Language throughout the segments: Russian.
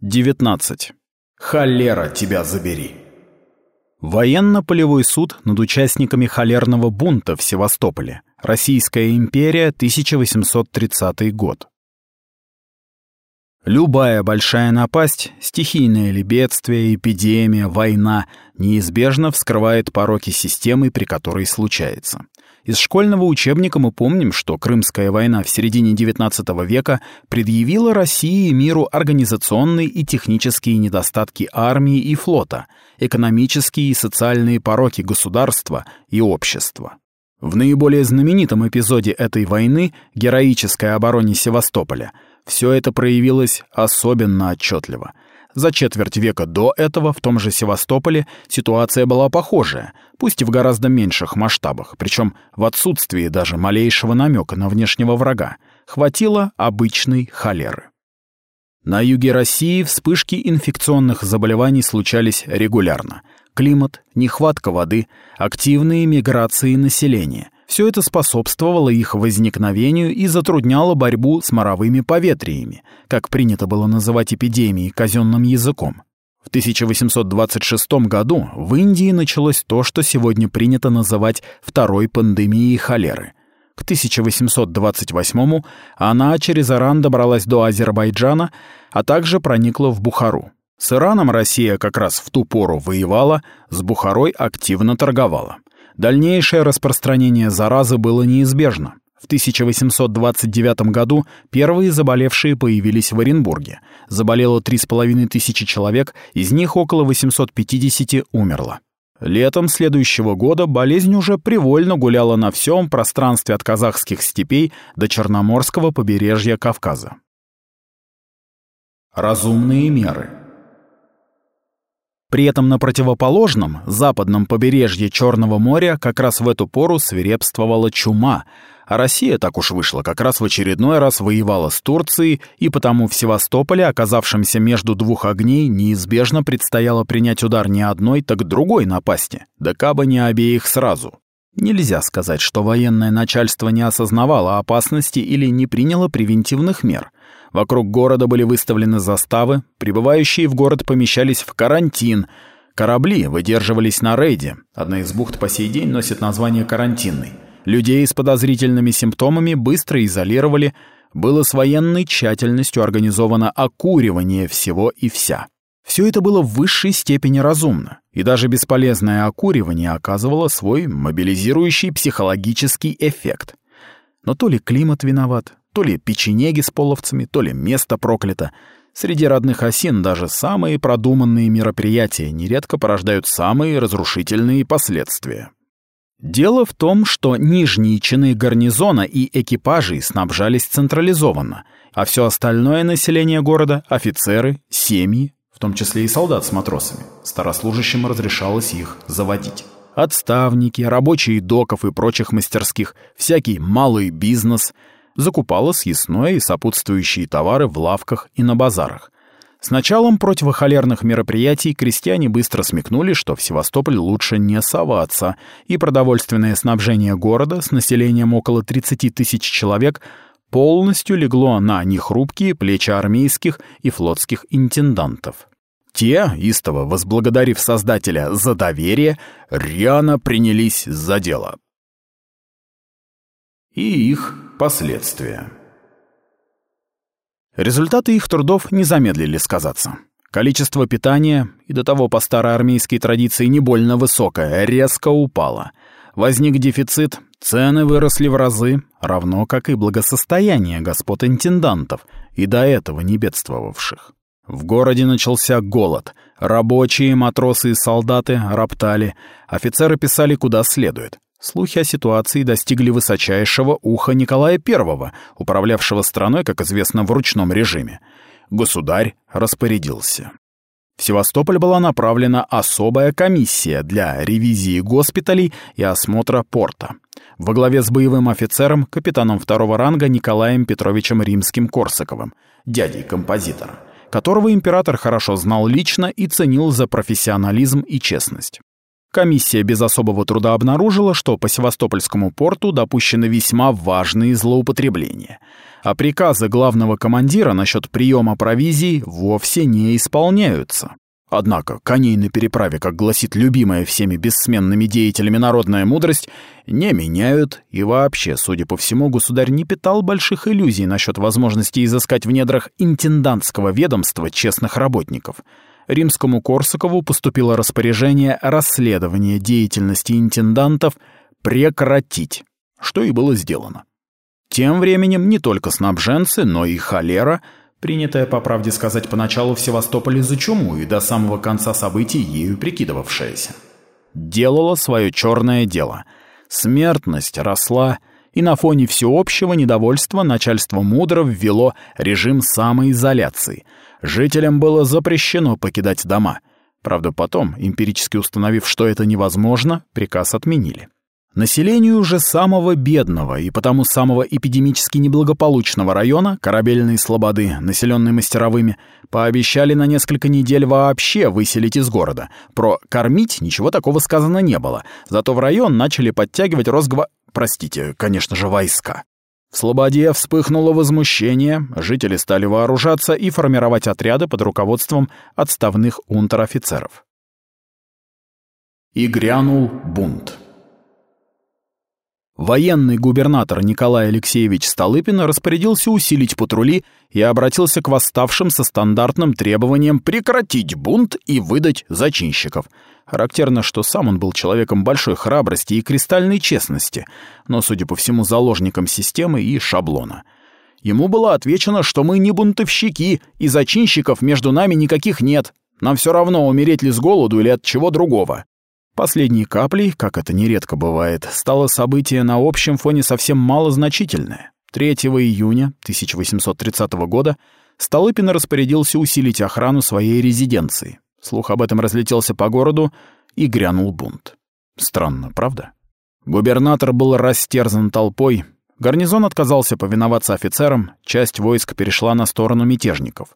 19. Холера тебя забери. Военно-полевой суд над участниками холерного бунта в Севастополе. Российская империя, 1830 год. Любая большая напасть, стихийное ли бедствие, эпидемия, война, неизбежно вскрывает пороки системы, при которой случается. Из школьного учебника мы помним, что Крымская война в середине XIX века предъявила России и миру организационные и технические недостатки армии и флота, экономические и социальные пороки государства и общества. В наиболее знаменитом эпизоде этой войны, героической обороне Севастополя, все это проявилось особенно отчетливо – за четверть века до этого в том же Севастополе ситуация была похожая, пусть и в гораздо меньших масштабах, причем в отсутствии даже малейшего намека на внешнего врага, хватило обычной холеры. На юге России вспышки инфекционных заболеваний случались регулярно. Климат, нехватка воды, активные миграции населения – все это способствовало их возникновению и затрудняло борьбу с моровыми поветриями, как принято было называть эпидемией казенным языком. В 1826 году в Индии началось то, что сегодня принято называть второй пандемией холеры. К 1828 она через Иран добралась до Азербайджана, а также проникла в Бухару. С Ираном Россия как раз в ту пору воевала, с Бухарой активно торговала. Дальнейшее распространение заразы было неизбежно. В 1829 году первые заболевшие появились в Оренбурге. Заболело 3,5 тысячи человек, из них около 850 умерло. Летом следующего года болезнь уже привольно гуляла на всем пространстве от казахских степей до Черноморского побережья Кавказа. Разумные меры – при этом на противоположном, западном побережье Черного моря как раз в эту пору свирепствовала чума, а Россия, так уж вышла, как раз в очередной раз воевала с Турцией, и потому в Севастополе, оказавшемся между двух огней, неизбежно предстояло принять удар не одной, так другой напасти, да кабы не обеих сразу. Нельзя сказать, что военное начальство не осознавало опасности или не приняло превентивных мер – Вокруг города были выставлены заставы, прибывающие в город помещались в карантин. Корабли выдерживались на рейде. Одна из бухт по сей день носит название «карантинной». Людей с подозрительными симптомами быстро изолировали. Было с военной тщательностью организовано окуривание всего и вся. Все это было в высшей степени разумно, и даже бесполезное окуривание оказывало свой мобилизирующий психологический эффект. Но то ли климат виноват, то ли печенеги с половцами, то ли место проклято. Среди родных осин даже самые продуманные мероприятия нередко порождают самые разрушительные последствия. Дело в том, что нижние чины гарнизона и экипажей снабжались централизованно, а все остальное население города, офицеры, семьи, в том числе и солдат с матросами, старослужащим разрешалось их заводить. Отставники, рабочие доков и прочих мастерских, всякий малый бизнес — закупала съестное и сопутствующие товары в лавках и на базарах. С началом противохолерных мероприятий крестьяне быстро смекнули, что в Севастополь лучше не соваться, и продовольственное снабжение города с населением около 30 тысяч человек полностью легло на нехрупкие плечи армейских и флотских интендантов. Те, истово возблагодарив Создателя за доверие, рьяно принялись за дело. И их Последствия. Результаты их трудов не замедлили сказаться. Количество питания, и до того по старой армейской традиции не больно высокое, резко упало. Возник дефицит, цены выросли в разы, равно как и благосостояние господ интендантов и до этого не бедствовавших. В городе начался голод. Рабочие, матросы и солдаты роптали. Офицеры писали куда следует. Слухи о ситуации достигли высочайшего уха Николая I, управлявшего страной, как известно, в ручном режиме. Государь распорядился. В Севастополь была направлена особая комиссия для ревизии госпиталей и осмотра порта. Во главе с боевым офицером, капитаном второго ранга Николаем Петровичем Римским-Корсаковым, дядей композитора, которого император хорошо знал лично и ценил за профессионализм и честность. Комиссия без особого труда обнаружила, что по Севастопольскому порту допущены весьма важные злоупотребления, а приказы главного командира насчет приема провизии вовсе не исполняются. Однако коней на переправе, как гласит любимая всеми бессменными деятелями народная мудрость, не меняют, и вообще, судя по всему, государь не питал больших иллюзий насчет возможности изыскать в недрах интендантского ведомства честных работников. Римскому Корсакову поступило распоряжение расследование деятельности интендантов прекратить, что и было сделано. Тем временем не только снабженцы, но и холера – принятая, по правде сказать, поначалу в Севастополе за чуму и до самого конца событий ею прикидывавшаяся. Делала свое черное дело. Смертность росла, и на фоне всеобщего недовольства начальство мудро ввело режим самоизоляции. Жителям было запрещено покидать дома. Правда, потом, эмпирически установив, что это невозможно, приказ отменили. Населению же самого бедного и потому самого эпидемически неблагополучного района, корабельной слободы, населенной мастеровыми, пообещали на несколько недель вообще выселить из города. Про «кормить» ничего такого сказано не было, зато в район начали подтягивать розгва... простите, конечно же, войска. В Слободе вспыхнуло возмущение, жители стали вооружаться и формировать отряды под руководством отставных унтер-офицеров. И грянул бунт. Военный губернатор Николай Алексеевич Столыпин распорядился усилить патрули и обратился к восставшим со стандартным требованием прекратить бунт и выдать зачинщиков. Характерно, что сам он был человеком большой храбрости и кристальной честности, но, судя по всему, заложником системы и шаблона. Ему было отвечено, что мы не бунтовщики, и зачинщиков между нами никаких нет. Нам все равно, умереть ли с голоду или от чего другого. Последней каплей, как это нередко бывает, стало событие на общем фоне совсем малозначительное. 3 июня 1830 года Столыпин распорядился усилить охрану своей резиденции. Слух об этом разлетелся по городу, и грянул бунт. Странно, правда? Губернатор был растерзан толпой, гарнизон отказался повиноваться офицерам, часть войск перешла на сторону мятежников.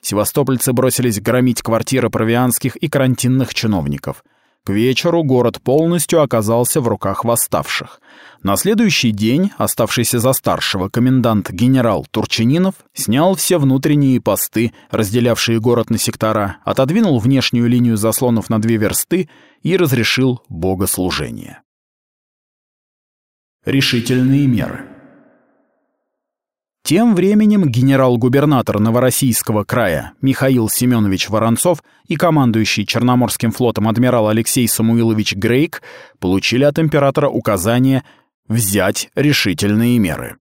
Севастопольцы бросились громить квартиры провианских и карантинных чиновников — к вечеру город полностью оказался в руках восставших. На следующий день оставшийся за старшего комендант генерал Турчининов снял все внутренние посты, разделявшие город на сектора, отодвинул внешнюю линию заслонов на две версты и разрешил богослужение. Решительные меры тем временем генерал-губернатор Новороссийского края Михаил Семенович Воронцов и командующий Черноморским флотом адмирал Алексей Самуилович Грейк получили от императора указание взять решительные меры.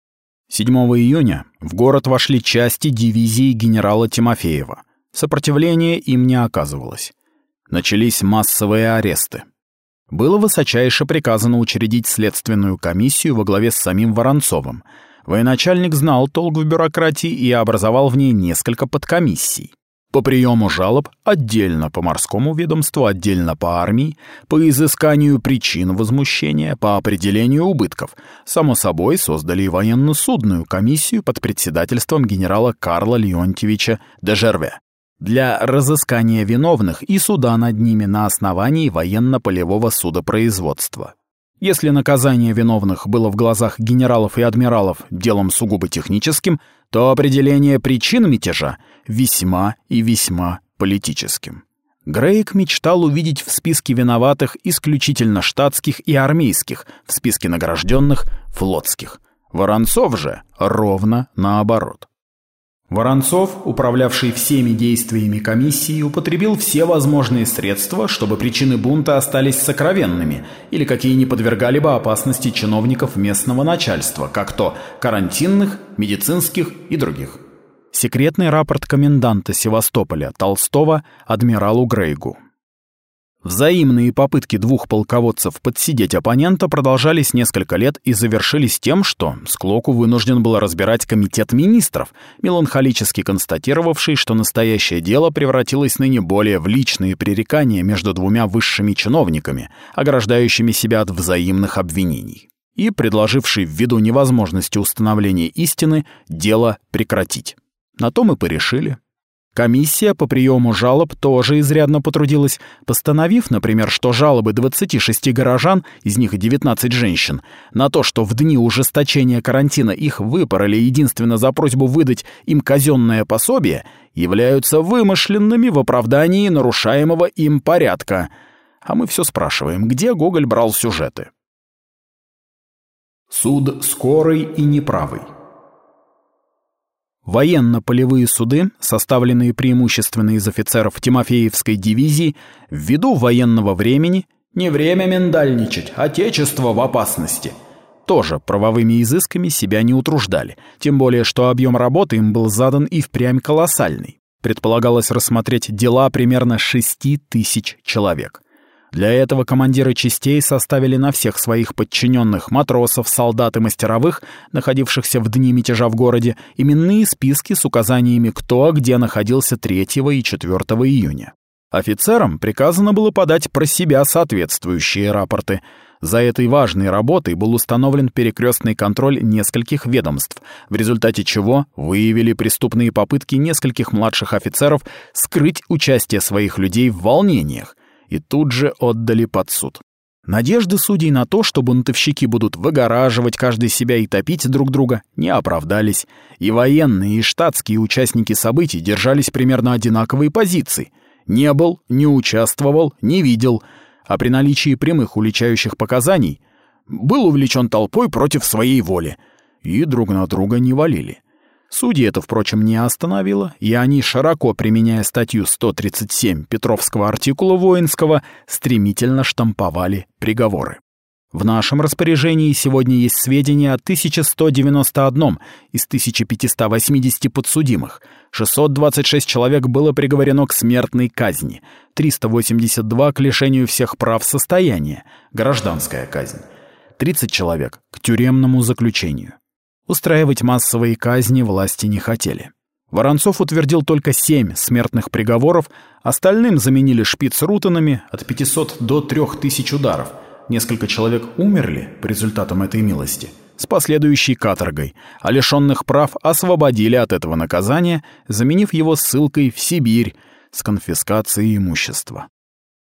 7 июня в город вошли части дивизии генерала Тимофеева. Сопротивления им не оказывалось. Начались массовые аресты. Было высочайше приказано учредить следственную комиссию во главе с самим Воронцовым — Военачальник знал толк в бюрократии и образовал в ней несколько подкомиссий. По приему жалоб отдельно по морскому ведомству, отдельно по армии, по изысканию причин возмущения, по определению убытков. Само собой, создали и военно-судную комиссию под председательством генерала Карла Леонтьевича Дежерве для разыскания виновных и суда над ними на основании военно-полевого судопроизводства. Если наказание виновных было в глазах генералов и адмиралов делом сугубо техническим, то определение причин мятежа весьма и весьма политическим. Грейк мечтал увидеть в списке виноватых исключительно штатских и армейских, в списке награжденных — флотских. Воронцов же ровно наоборот. Воронцов, управлявший всеми действиями комиссии, употребил все возможные средства, чтобы причины бунта остались сокровенными или какие не подвергали бы опасности чиновников местного начальства, как то карантинных, медицинских и других. Секретный рапорт коменданта Севастополя Толстого адмиралу Грейгу. Взаимные попытки двух полководцев подсидеть оппонента продолжались несколько лет и завершились тем, что Склоку вынужден был разбирать комитет министров, меланхолически констатировавший, что настоящее дело превратилось ныне более в личные пререкания между двумя высшими чиновниками, ограждающими себя от взаимных обвинений, и предложивший ввиду невозможности установления истины дело прекратить. На то мы порешили. Комиссия по приему жалоб тоже изрядно потрудилась, постановив, например, что жалобы 26 горожан, из них 19 женщин, на то, что в дни ужесточения карантина их выпороли единственно за просьбу выдать им казенное пособие, являются вымышленными в оправдании нарушаемого им порядка. А мы все спрашиваем, где Гоголь брал сюжеты? Суд скорый и неправый. Военно-полевые суды, составленные преимущественно из офицеров Тимофеевской дивизии, ввиду военного времени «Не время миндальничать, отечество в опасности», тоже правовыми изысками себя не утруждали, тем более что объем работы им был задан и впрямь колоссальный. Предполагалось рассмотреть дела примерно 6 тысяч человек. Для этого командиры частей составили на всех своих подчиненных матросов, солдат и мастеровых, находившихся в дни мятежа в городе, именные списки с указаниями, кто где находился 3 и 4 июня. Офицерам приказано было подать про себя соответствующие рапорты. За этой важной работой был установлен перекрестный контроль нескольких ведомств, в результате чего выявили преступные попытки нескольких младших офицеров скрыть участие своих людей в волнениях, и тут же отдали под суд. Надежды судей на то, что бунтовщики будут выгораживать каждый себя и топить друг друга, не оправдались, и военные и штатские участники событий держались примерно одинаковые позиции. Не был, не участвовал, не видел, а при наличии прямых уличающих показаний был увлечен толпой против своей воли, и друг на друга не валили. Судьи это, впрочем, не остановило, и они, широко применяя статью 137 Петровского артикула воинского, стремительно штамповали приговоры. В нашем распоряжении сегодня есть сведения о 1191 из 1580 подсудимых. 626 человек было приговорено к смертной казни, 382 к лишению всех прав состояния, гражданская казнь, 30 человек к тюремному заключению. Устраивать массовые казни власти не хотели. Воронцов утвердил только семь смертных приговоров, остальным заменили шпиц-рутанами от 500 до 3000 ударов. Несколько человек умерли по результатам этой милости с последующей каторгой, а лишенных прав освободили от этого наказания, заменив его ссылкой в Сибирь с конфискацией имущества.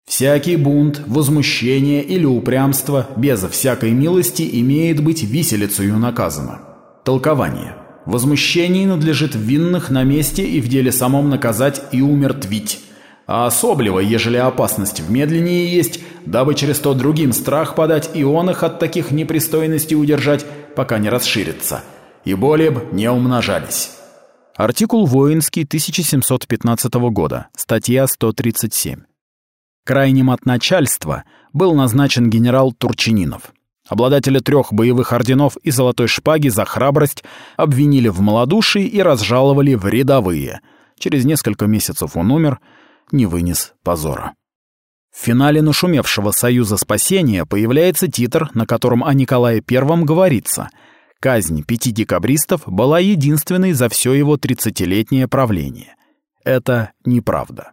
Всякий бунт, возмущение или упрямство без всякой милости имеет быть виселицею наказано. Толкование. Возмущение надлежит винных на месте и в деле самом наказать и умертвить. А особливо, ежели опасность в медленнее есть, дабы через то другим страх подать и он их от таких непристойностей удержать, пока не расширится. И более б не умножались. Артикул воинский 1715 года, статья 137. Крайним от начальства был назначен генерал Турчининов. Обладателя трех боевых орденов и золотой шпаги за храбрость обвинили в малодушии и разжаловали в рядовые. Через несколько месяцев он умер, не вынес позора. В финале нашумевшего «Союза спасения» появляется титр, на котором о Николае I говорится «Казнь пяти декабристов была единственной за все его тридцатилетнее правление». Это неправда.